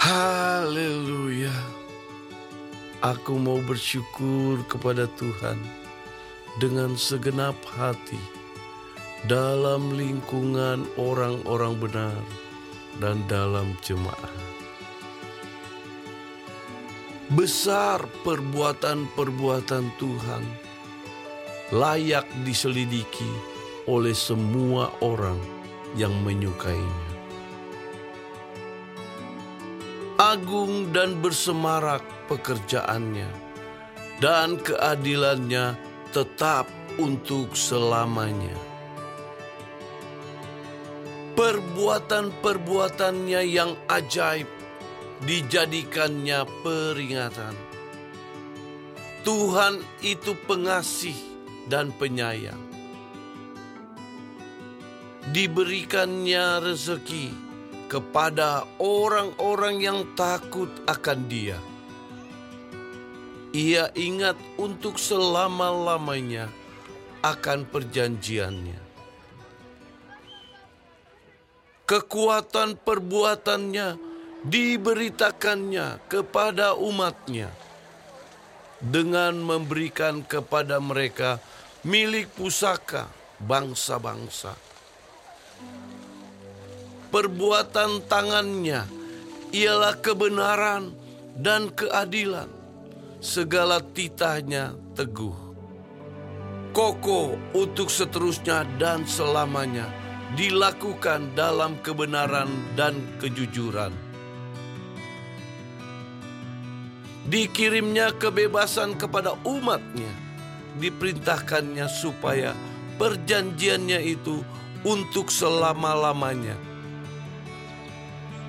Haleluya. Aku mau bersyukur kepada Tuhan dengan segenap hati dalam lingkungan orang-orang benar dan dalam jemaah. Besar perbuatan-perbuatan Tuhan, layak diselidiki oleh semua orang yang menyukainya. Agung dan bersemarak pekerjaannya, dan keadilannya tetap untuk selamanya. Perbuatan-perbuatannya yang ajaib dijadikannya peringatan. Tuhan itu pengasih dan penyayang. Diberikannya rezeki kepada orang-orang yang takut akan Dia. Ia ingat untuk selama-lamanya akan perjanjiannya kekuatan perbuatannya diberitakannya kepada umatnya dengan memberikan kepada mereka milik pusaka bangsa-bangsa. Perbuatan tangannya ialah kebenaran dan keadilan. Segala titahnya teguh. Kokoh untuk seterusnya dan selamanya dilakukan dalam kebenaran dan kejujuran. Dikirimnya kebebasan kepada umatnya, diperintahkannya supaya perjanjiannya itu untuk selama-lamanya.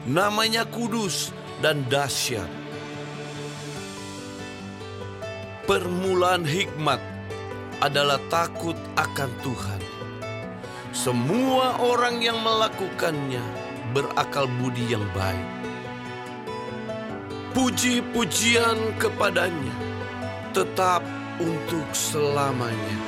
Namanya kudus dan dahsyat. Permulaan hikmat adalah takut akan Tuhan semua orang yang melakukannya berakal budi yang baik. Puji-pujian kepadanya tetap untuk selamanya.